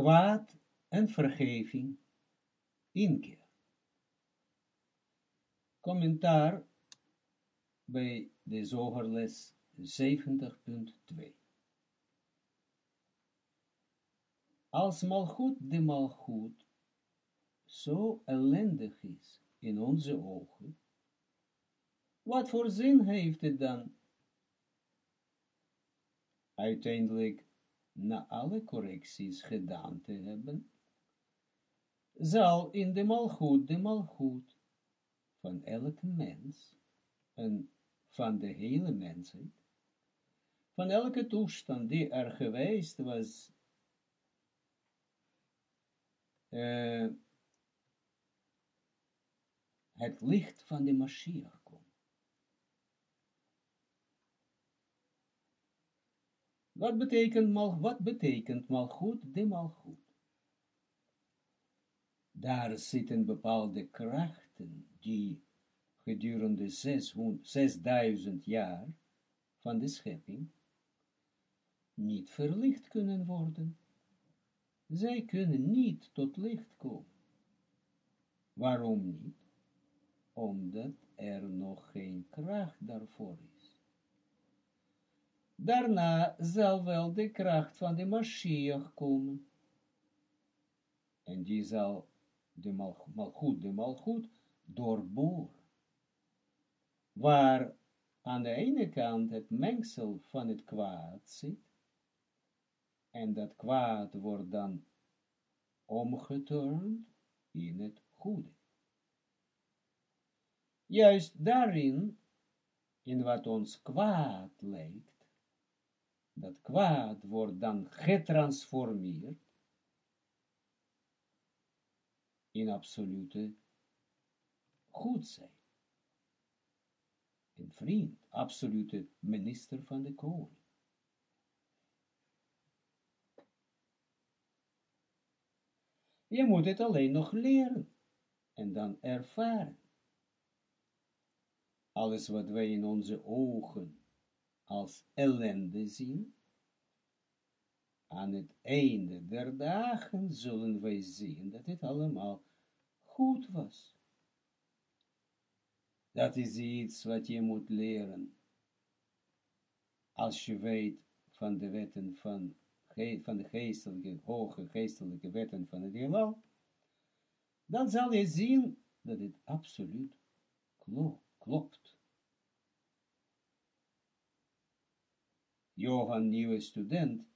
kwaad en vergeving, inkeer. Commentaar bij de zogerles 70.2 Als malgoed de malgoed zo ellendig is in onze ogen, wat voor zin heeft het dan? Uiteindelijk, na alle correcties gedaan te hebben, zal in de malgoed de malgoed van elke mens en van de hele mensheid, van elke toestand die er geweest was, uh, het licht van de Mashiach komt. Wat betekent mal, wat betekent malgoed, de malgoed? Daar zitten bepaalde krachten die gedurende 6000 jaar van de schepping niet verlicht kunnen worden. Zij kunnen niet tot licht komen. Waarom niet? Omdat er nog geen kracht daarvoor is. Daarna zal wel de kracht van de Mashiach komen. En die zal de malgoed, de malgoed doorboren waar aan de ene kant het mengsel van het kwaad zit, en dat kwaad wordt dan omgeturnd in het goede. Juist daarin, in wat ons kwaad lijkt, dat kwaad wordt dan getransformeerd in absolute goed zijn een vriend, absolute minister van de koning. Je moet het alleen nog leren en dan ervaren. Alles wat wij in onze ogen als ellende zien, aan het einde der dagen zullen wij zien dat het allemaal goed was. Dat is iets wat je moet leren. Als je weet van de wetten van, van de geestelijke, hoge geestelijke wetten van het heelal, dan zal je zien dat het absoluut klopt. Johan, nieuwe student,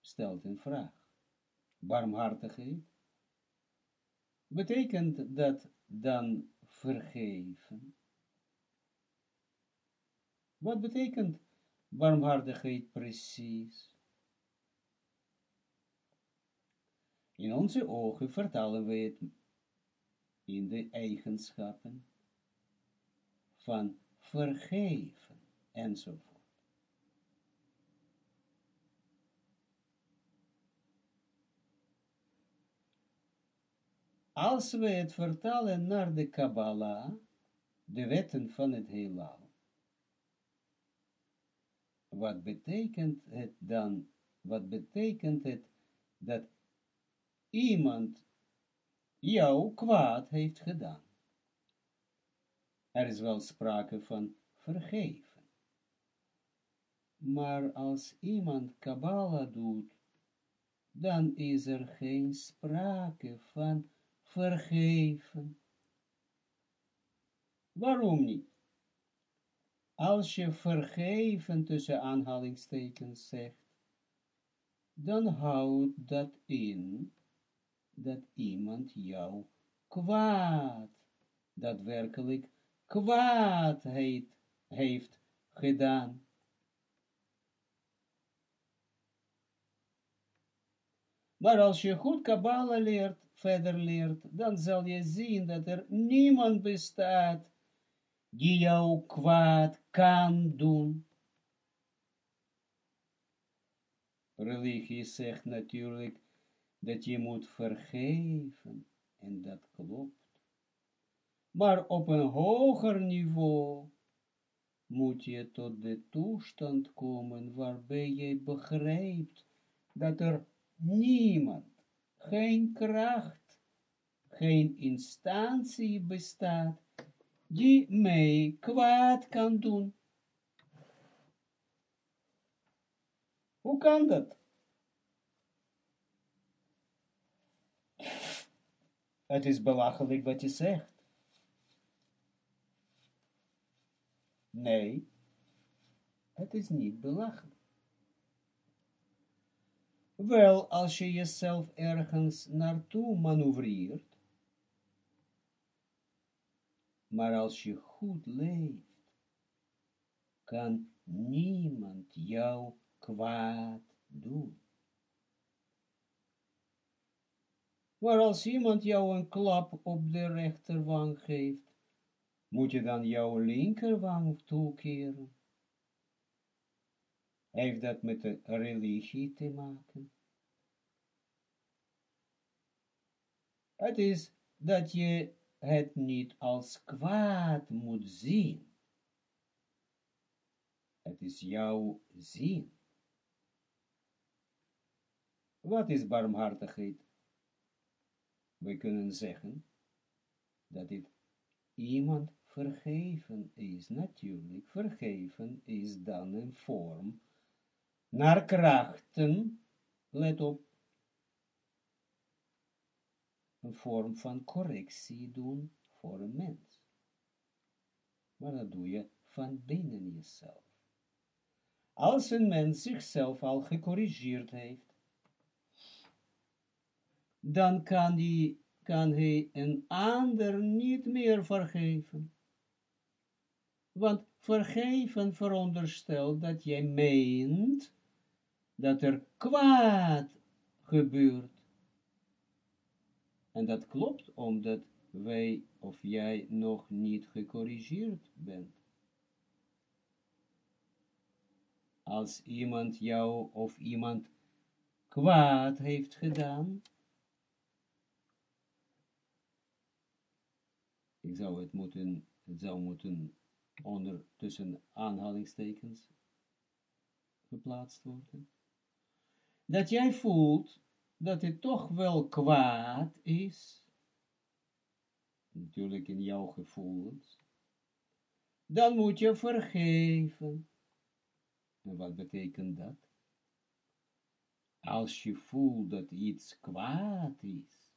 stelt een vraag. Barmhartigheid. Betekent dat dan vergeven? Wat betekent barmhartigheid precies? In onze ogen vertalen we het in de eigenschappen van vergeven enzovoort. Als we het vertalen naar de Kabbalah, de wetten van het heelal, wat betekent het dan, wat betekent het dat iemand jou kwaad heeft gedaan? Er is wel sprake van vergeven. Maar als iemand Kabbalah doet, dan is er geen sprake van vergeven. Waarom niet? Als je vergeven tussen aanhalingstekens zegt, dan houdt dat in dat iemand jou kwaad, daadwerkelijk kwaadheid heeft gedaan. Maar als je goed Kabbalah leert, verder leert, dan zal je zien dat er niemand bestaat die jou kwaad kan doen. Religie zegt natuurlijk dat je moet vergeven, en dat klopt. Maar op een hoger niveau moet je tot de toestand komen waarbij je begrijpt dat er niemand geen kracht, geen instantie bestaat, die mij kwaad kan doen. Hoe kan dat? Het is belachelijk wat je zegt. Nee, het is niet belachelijk. Wel, als je jezelf ergens naartoe manoeuvreert, maar als je goed leeft, kan niemand jou kwaad doen. Maar als iemand jou een klap op de rechterwang geeft, moet je dan jouw linkerwang toekeren. Heeft dat met de religie te maken? Het is dat je het niet als kwaad moet zien. Het is jouw zin. Wat is barmhartigheid? We kunnen zeggen dat dit iemand vergeven is. Natuurlijk, vergeven is dan een vorm naar krachten, let op, een vorm van correctie doen voor een mens. Maar dat doe je van binnen jezelf. Als een mens zichzelf al gecorrigeerd heeft, dan kan, die, kan hij een ander niet meer vergeven. Want vergeven veronderstelt dat jij meent dat er kwaad gebeurt. En dat klopt omdat wij of jij nog niet gecorrigeerd bent. Als iemand jou of iemand kwaad heeft gedaan, ik zou het moeten, het zou moeten onder tussen aanhalingstekens geplaatst worden dat jij voelt dat het toch wel kwaad is, natuurlijk in jouw gevoelens, dan moet je vergeven. En wat betekent dat? Als je voelt dat iets kwaad is,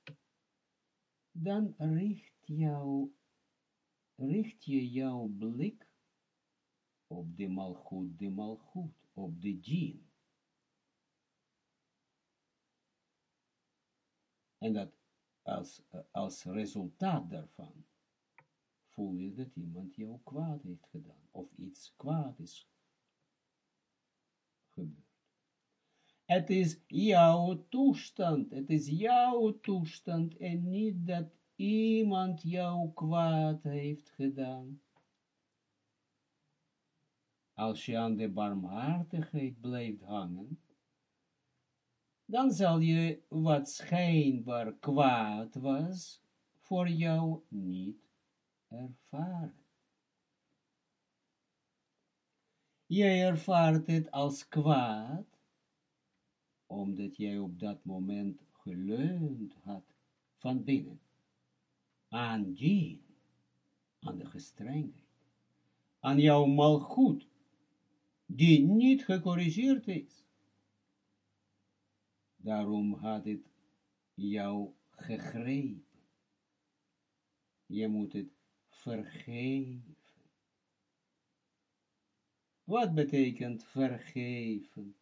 dan richt, richt je jouw blik op de malgoed, de malgoed, op de djinn. En dat als, als resultaat daarvan voel je dat iemand jou kwaad heeft gedaan, of iets kwaad is gebeurd. Het is jouw toestand, het is jouw toestand en niet dat iemand jou kwaad heeft gedaan. Als je aan de barmhartigheid blijft hangen, dan zal je wat schijnbaar kwaad was, voor jou niet ervaren. Jij ervaart het als kwaad, omdat jij op dat moment geleund had van binnen, aan die, aan de gestrengheid, aan jouw malgoed, die niet gecorrigeerd is. Daarom had het jou gegrepen. Je moet het vergeven. Wat betekent vergeven?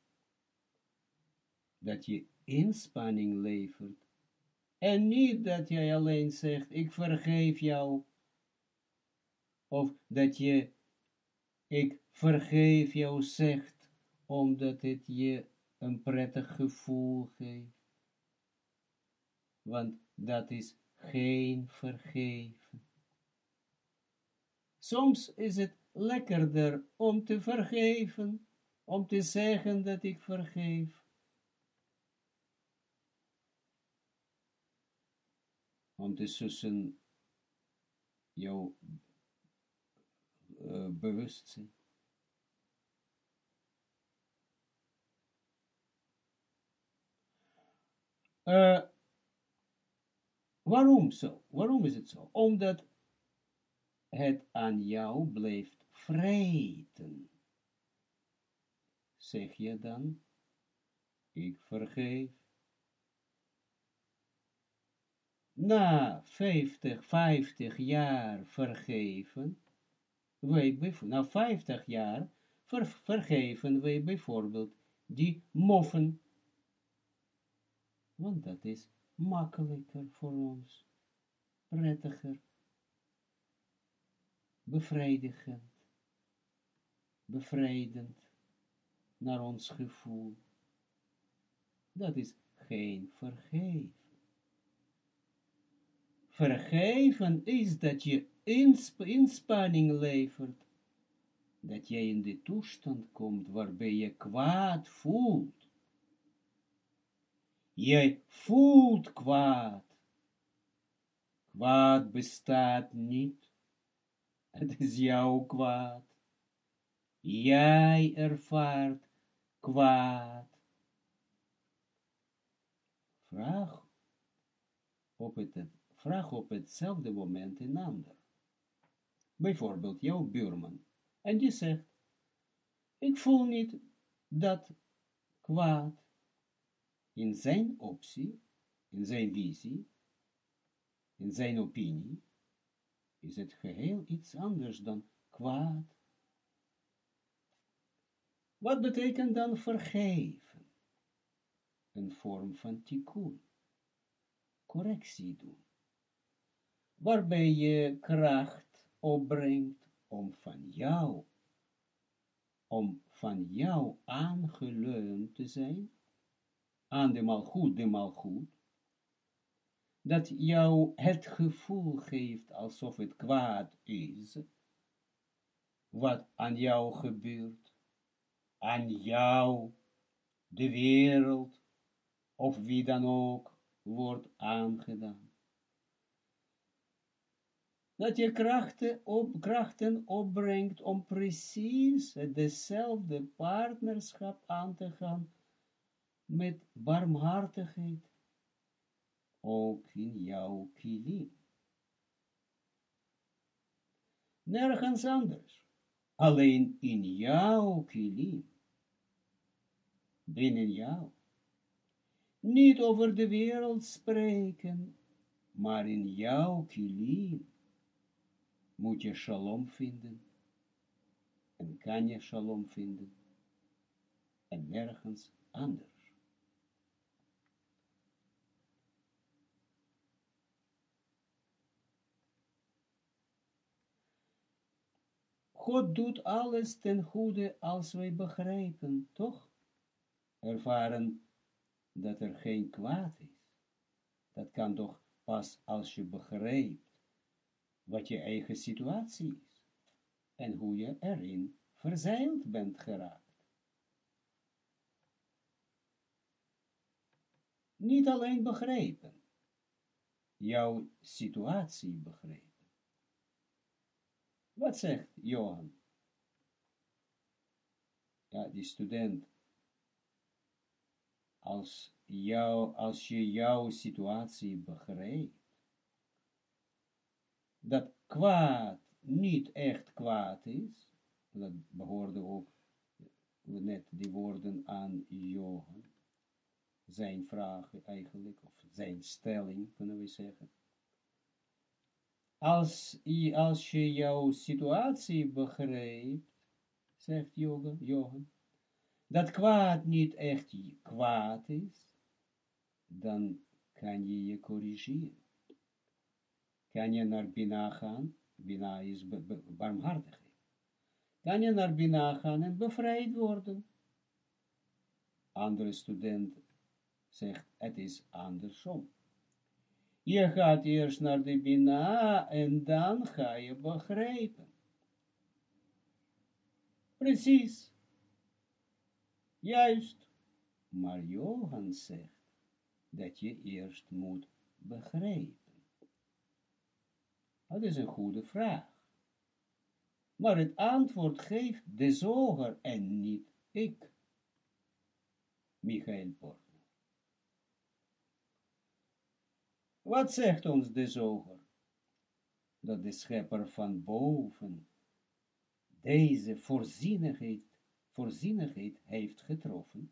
Dat je inspanning levert. En niet dat jij alleen zegt, ik vergeef jou. Of dat je, ik vergeef jou zegt, omdat het je een prettig gevoel geeft. Want dat is geen vergeven. Soms is het lekkerder om te vergeven, om te zeggen dat ik vergeef. Sussen jouw uh, bewustzijn. Uh, Waarom zo? Waarom is het zo? Omdat het aan jou blijft vreten. Zeg je dan, ik vergeef. Na 50, 50 jaar vergeven, wij na 50 jaar vergeven wij bijvoorbeeld die moffen. Want dat is makkelijker voor ons, prettiger, bevredigend, bevrijdend naar ons gevoel. Dat is geen vergeven. Vergeven is dat je inspanning levert, dat jij in de toestand komt waarbij je kwaad voelt. Jij voelt kwaad. Kwaad bestaat niet. Het is jouw kwaad. Jij ervaart kwaad. Vraag op, het, vraag op hetzelfde moment een ander. Bijvoorbeeld jouw buurman. En die zegt, ik voel niet dat kwaad in zijn optie, in zijn visie, in zijn opinie, is het geheel iets anders dan kwaad. Wat betekent dan vergeven? Een vorm van tikkun, correctie doen, waarbij je kracht opbrengt om van jou, om van jou aangeleund te zijn, aan de malgoed, de malgoed, dat jou het gevoel geeft alsof het kwaad is, wat aan jou gebeurt, aan jou, de wereld, of wie dan ook, wordt aangedaan. Dat je krachten, op, krachten opbrengt om precies dezelfde partnerschap aan te gaan met barmhartigheid ook in jouw kilim. Nergens anders, alleen in jouw kilim, binnen jou. Niet over de wereld spreken, maar in jouw kilim moet je shalom vinden, en kan je shalom vinden, en nergens anders. God doet alles ten goede als wij begrijpen, toch? Ervaren dat er geen kwaad is. Dat kan toch pas als je begrijpt wat je eigen situatie is en hoe je erin verzeild bent geraakt. Niet alleen begrijpen, jouw situatie begrijpen. Wat zegt Johan? Ja, die student. Als, jou, als je jouw situatie begrijpt, dat kwaad niet echt kwaad is, dat behoorde ook net die woorden aan Johan, zijn vraag eigenlijk, of zijn stelling, kunnen we zeggen als, als je jouw situatie begrijpt, zegt Johan, dat kwaad niet echt kwaad is, dan kan je je corrigeren. Kan je naar Bina gaan, Bina is barmhartigheid. Kan je naar Bina gaan en bevrijd worden. Andere student zegt, het is andersom. Je gaat eerst naar de Bina en dan ga je begrijpen. Precies. Juist. Maar Johan zegt dat je eerst moet begrijpen. Dat is een goede vraag. Maar het antwoord geeft de zoger en niet ik. Michael Port. Wat zegt ons de zoger? Dat de schepper van boven deze voorzienigheid, voorzienigheid heeft getroffen,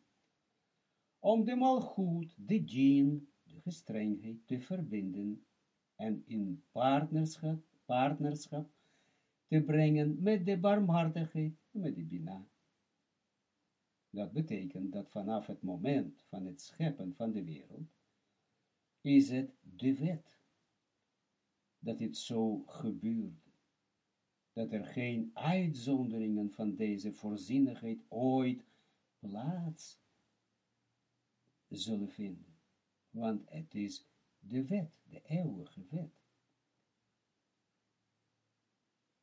om de malgoed, de djinn, de gestrengheid te verbinden en in partnerschap, partnerschap te brengen met de barmhartigheid, met de bina. Dat betekent dat vanaf het moment van het scheppen van de wereld, is het de wet, dat het zo gebeurt, dat er geen uitzonderingen van deze voorzienigheid ooit plaats zullen vinden, want het is de wet, de eeuwige wet.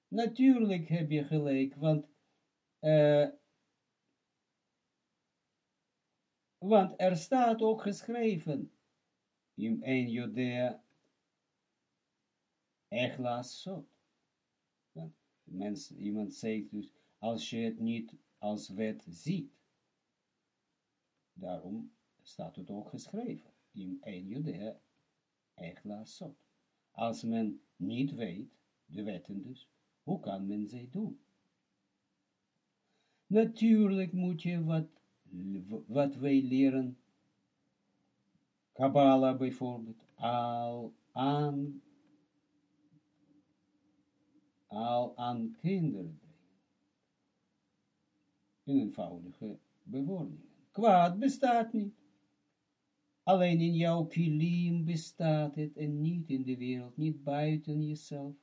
Natuurlijk heb je gelijk, want, uh, want er staat ook geschreven, in een Echlas Sot. Mens, iemand zegt dus, als je het niet als wet ziet, daarom staat het ook geschreven, in 1 Judea, Echlas Sot. Als men niet weet, de wetten dus, hoe kan men ze doen? Natuurlijk moet je wat, wat wij leren, Kabbalah bijvoorbeeld, al aan, al aan kinderen brengen. In eenvoudige bewoordingen. Kwaad bestaat niet. Alleen in jouw kilim bestaat het en niet in de wereld, niet buiten jezelf.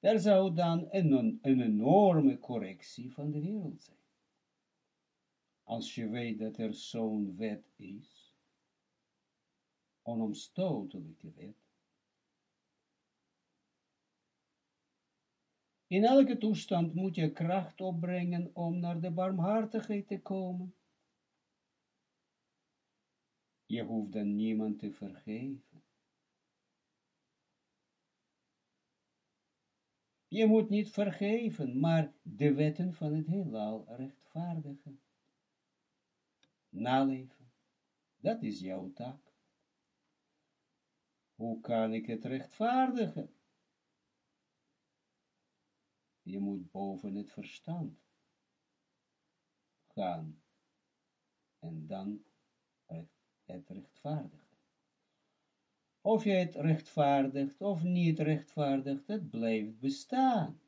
Er zou dan een, een enorme correctie van de wereld zijn. Als je weet dat er zo'n wet is, onomstotelijke wet, In elke toestand moet je kracht opbrengen om naar de barmhartigheid te komen. Je hoeft dan niemand te vergeven. Je moet niet vergeven, maar de wetten van het heelal rechtvaardigen. Naleven. Dat is jouw taak. Hoe kan ik het rechtvaardigen? Je moet boven het verstand gaan. En dan het rechtvaardigen. Of je het rechtvaardigt of niet rechtvaardigt, het blijft bestaan.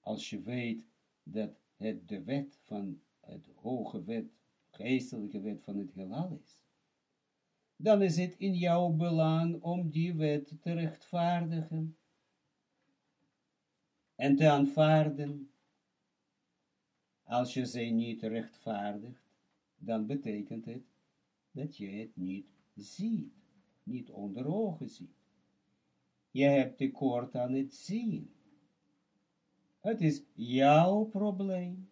Als je weet dat het de wet van het hoge wet, geestelijke wet van het heelal is, dan is het in jouw belang om die wet te rechtvaardigen en te aanvaarden. Als je ze niet rechtvaardigt, dan betekent het dat je het niet ziet, niet onder ogen ziet. Je hebt tekort aan het zien. Het is jouw probleem.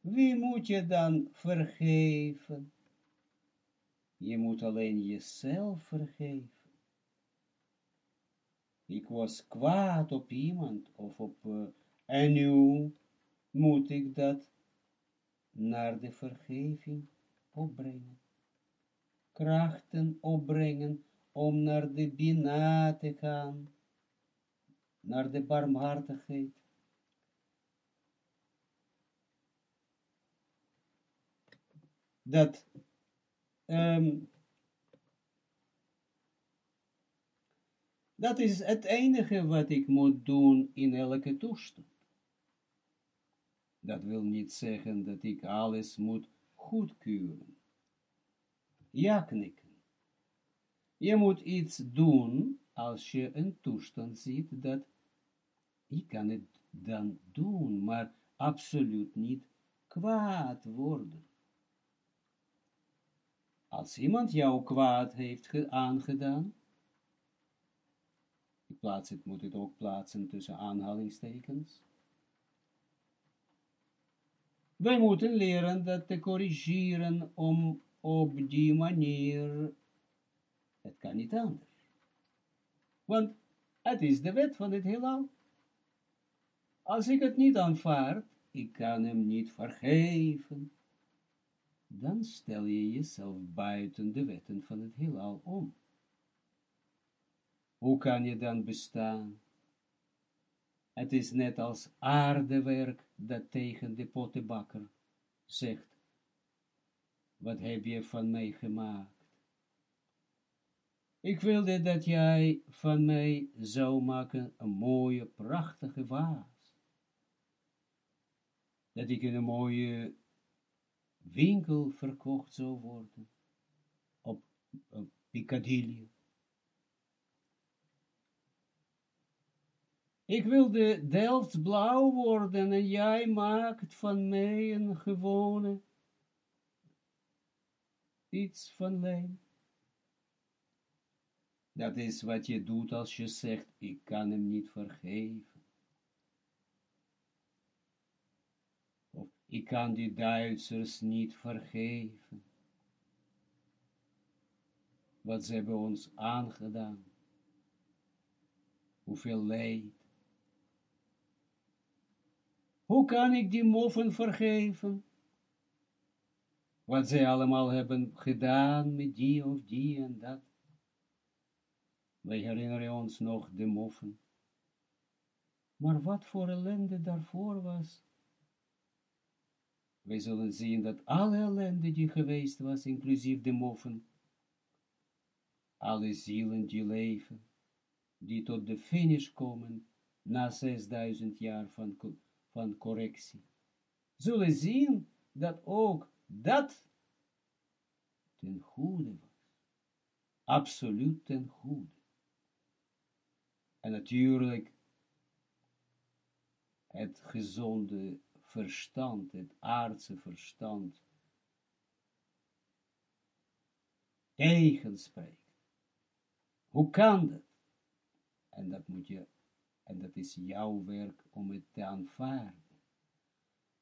Wie moet je dan vergeven? Je moet alleen jezelf vergeven. Ik was kwaad op iemand of op, uh, en nu moet ik dat naar de vergeving opbrengen krachten opbrengen om naar de Bina te gaan, naar de barmhartigheid. Dat um, dat is het enige wat ik moet doen in elke toestand. Dat wil niet zeggen dat ik alles moet goedkeuren ja knikken. Je moet iets doen als je een toestand ziet dat je kan het dan doen, maar absoluut niet kwaad worden. Als iemand jou kwaad heeft aangedaan, ik plaats het, moet het ook plaatsen tussen aanhalingstekens. Wij moeten leren dat te corrigeren om op die manier, het kan niet anders. Want het is de wet van het heelal. Als ik het niet aanvaard, ik kan hem niet vergeven. Dan stel je jezelf buiten de wetten van het heelal om. Hoe kan je dan bestaan? Het is net als aardewerk dat tegen de pottenbakker zegt, wat heb je van mij gemaakt? Ik wilde dat jij van mij zou maken een mooie, prachtige vaas. Dat ik een mooie winkel verkocht zou worden. Op, op Piccadilly. Ik wilde Delft blauw worden en jij maakt van mij een gewone iets van lijm. Dat is wat je doet als je zegt, ik kan hem niet vergeven. Of ik kan die Duitsers niet vergeven. Wat ze hebben ons aangedaan. Hoeveel leed. Hoe kan ik die moffen vergeven? Wat zij allemaal hebben gedaan met die of die en dat. Wij herinneren ons nog de moffen. Maar wat voor ellende daarvoor was. Wij zullen zien dat alle ellende die geweest was, inclusief de moffen, alle zielen die leven, die tot de finish komen, na 6000 jaar van, van correctie, zullen zien dat ook dat ten goede was. Absoluut ten goede. En natuurlijk het gezonde verstand, het aardse verstand, tegenspreekt. Hoe kan dat? En dat moet je, en dat is jouw werk om het te aanvaarden.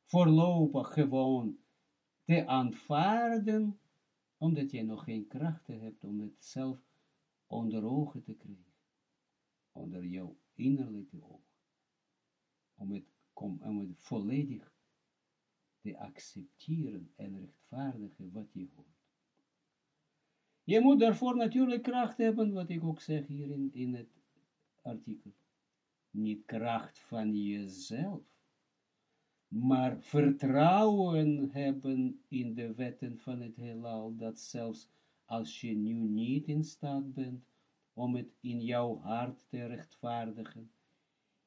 Voorlopig gewoon te aanvaarden, omdat je nog geen krachten hebt om het zelf onder ogen te krijgen onder jouw innerlijke oog. Om het, om het volledig te accepteren en rechtvaardigen wat je hoort. Je moet daarvoor natuurlijk kracht hebben, wat ik ook zeg hier in, in het artikel. Niet kracht van jezelf, maar vertrouwen hebben in de wetten van het heelal, dat zelfs als je nu niet in staat bent om het in jouw hart te rechtvaardigen.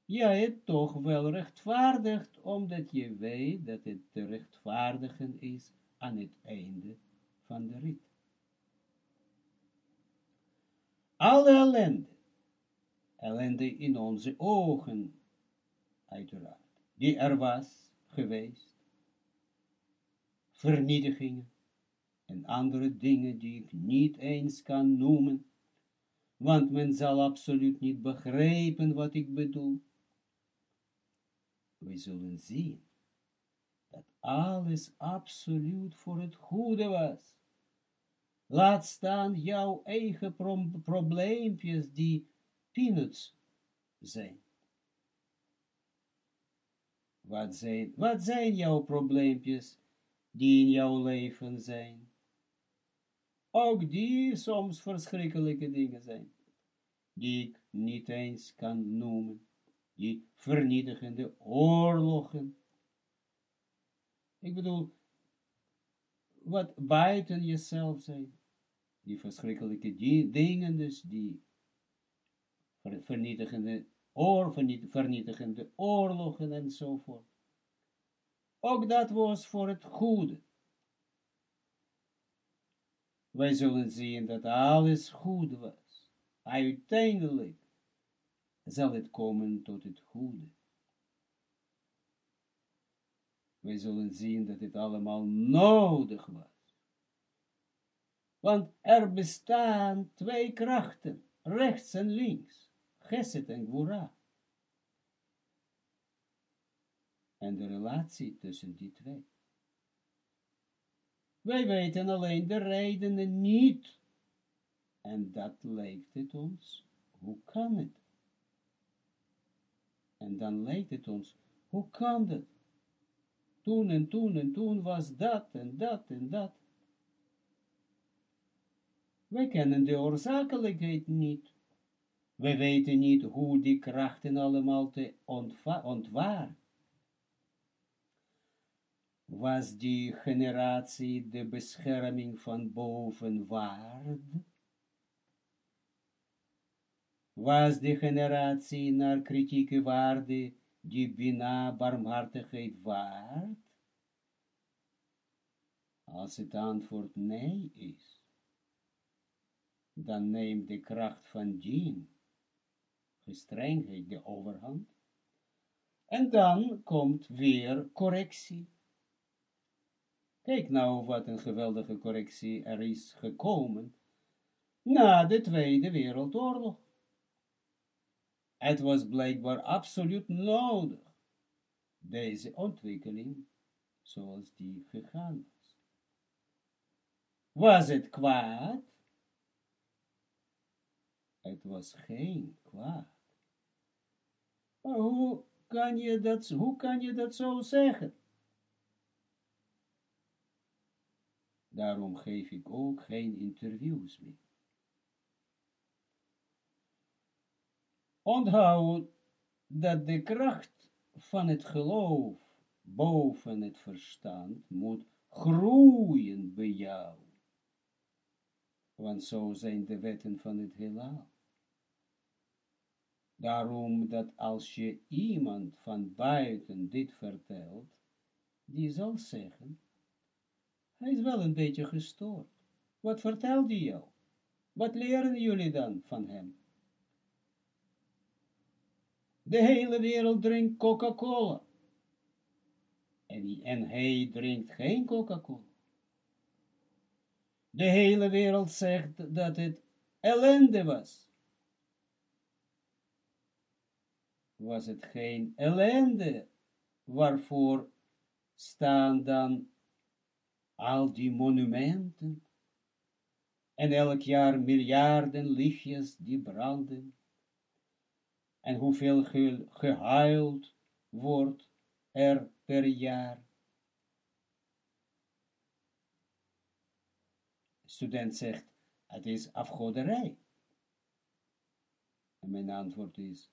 Jij toch wel rechtvaardigt, omdat je weet dat het te rechtvaardigen is aan het einde van de rit. Alle ellende, ellende in onze ogen, uiteraard, die er was geweest, vernietigingen en andere dingen die ik niet eens kan noemen, want men zal absoluut niet begrijpen wat ik bedoel. We zullen zien dat alles absoluut voor het goede was. Laat staan jouw eigen pro probleempjes die peanuts zijn. Wat zijn, wat zijn jouw probleempjes die in jouw leven zijn? ook die soms verschrikkelijke dingen zijn, die ik niet eens kan noemen, die vernietigende oorlogen. Ik bedoel, wat buiten jezelf zijn, die verschrikkelijke dingen dus, die vernietigende, oor, vernietigende oorlogen enzovoort. Ook dat was voor het goede wij zullen zien dat alles goed was. Uiteindelijk zal het komen tot het goede. Wij zullen zien dat het allemaal nodig was. Want er bestaan twee krachten, rechts en links, Geset en Gwura. En de relatie tussen die twee. Wij weten alleen de redenen niet. En dat lijkt het ons. Hoe kan het? En dan lijkt het ons, hoe kan het? toen en toen en toen was dat en dat en dat. Wij kennen de oorzakelijkheid niet. We weten niet hoe die krachten allemaal te ontwaren. Was die generatie de bescherming van boven waard? Was die generatie naar kritieke waarde die bina barmhartigheid waard? Als het antwoord nee is, dan neemt de kracht van dien gestrengheid de overhand. En dan komt weer correctie. Kijk nou wat een geweldige correctie er is gekomen na de Tweede Wereldoorlog. Het was blijkbaar absoluut nodig, deze ontwikkeling, zoals die gegaan was. Was het kwaad? Het was geen kwaad. Maar hoe kan je dat, hoe kan je dat zo zeggen? Daarom geef ik ook geen interviews meer. Onthoud dat de kracht van het geloof boven het verstand moet groeien bij jou. Want zo zijn de wetten van het heelal. Daarom dat als je iemand van buiten dit vertelt, die zal zeggen, hij is wel een beetje gestoord. Wat vertelt hij jou? Wat leren jullie dan van hem? De hele wereld drinkt Coca-Cola. En, en hij drinkt geen Coca-Cola. De hele wereld zegt dat het ellende was. was het geen ellende, waarvoor staan dan al die monumenten en elk jaar miljarden lichtjes die branden en hoeveel ge gehuild wordt er per jaar. student zegt, het is afgoderij. En mijn antwoord is,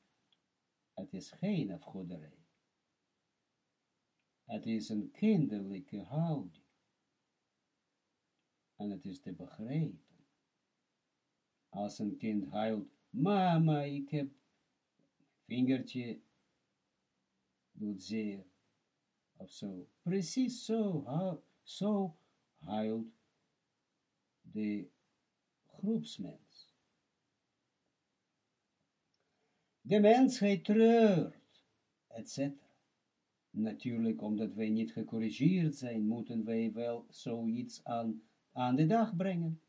het is geen afgoderij. Het is een kinderlijke houding. En het is te begrijpen. Als een kind huilt, mama, ik heb vingertje doet zeer. Of zo. Precies zo, zo huilt de groepsmens. de mensheid treurt, etc. Natuurlijk, omdat wij niet gecorrigeerd zijn, moeten wij wel zoiets aan, aan de dag brengen.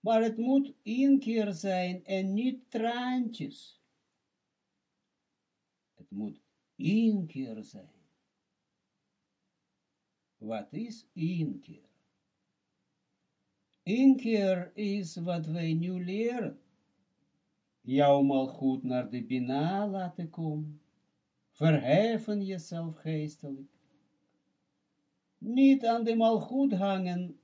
Maar het moet één keer zijn en niet traantjes. Moet één keer zijn. Wat is één keer? Eén keer is wat wij nu leren jou mal goed naar de Bina laten komen. Verheffen jezelf geestelijk. Niet aan de malgoed hangen,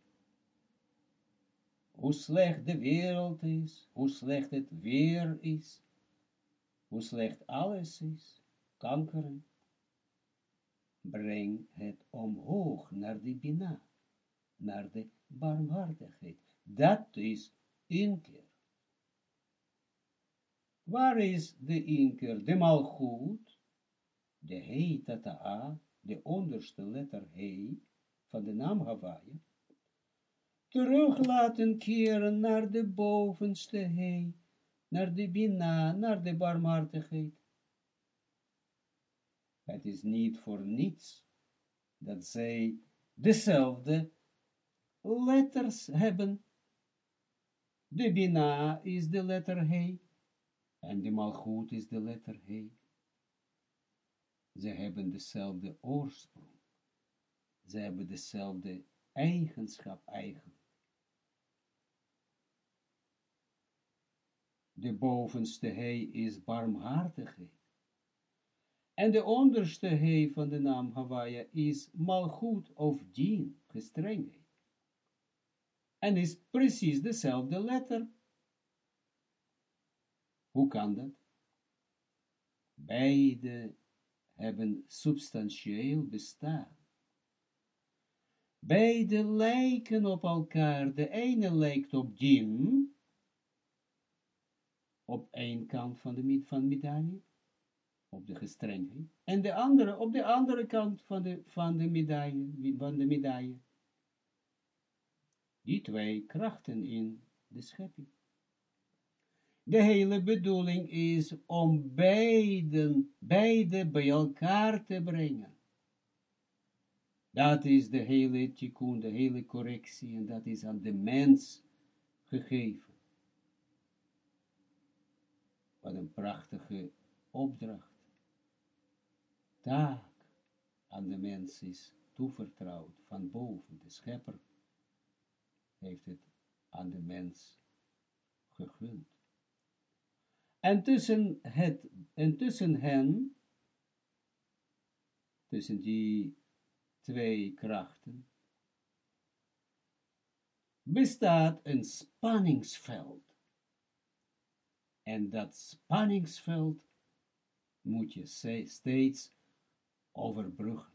hoe slecht de wereld is, hoe slecht het weer is, hoe slecht alles is, kankeren. Breng het omhoog naar de Bina, naar de barmhartigheid. Dat is inkeer. Waar is de inker, de malgoed, de hei tata'a, de onderste letter hei, van de naam Hawaii, terug laten keren naar de bovenste hei, naar de bina, naar de barmhartigheid. Het is niet voor niets dat zij dezelfde letters hebben. De bina is de letter hei en de malgoed is de letter He. Ze hebben dezelfde oorsprong. Ze hebben dezelfde eigenschap eigenlijk. De bovenste He is barmhartigheid. En de onderste he van de naam Hawaii is malgoed of dien, gestrengheid. En is precies dezelfde letter. Hoe kan dat? Beide hebben substantieel bestaan. Beide lijken op elkaar. De ene lijkt op dien, op één kant van de van medaille, op de gestrengheid, en de andere op de andere kant van de, van de medaille, van de medaille. Die twee krachten in de schepping. De hele bedoeling is om beiden, beide bij elkaar te brengen. Dat is de hele tikkun, de hele correctie, en dat is aan de mens gegeven. Wat een prachtige opdracht. Taak aan de mens is toevertrouwd van boven. De schepper heeft het aan de mens gegund. En tussen, het, en tussen hen, tussen die twee krachten, bestaat een spanningsveld. En dat spanningsveld moet je steeds overbruggen.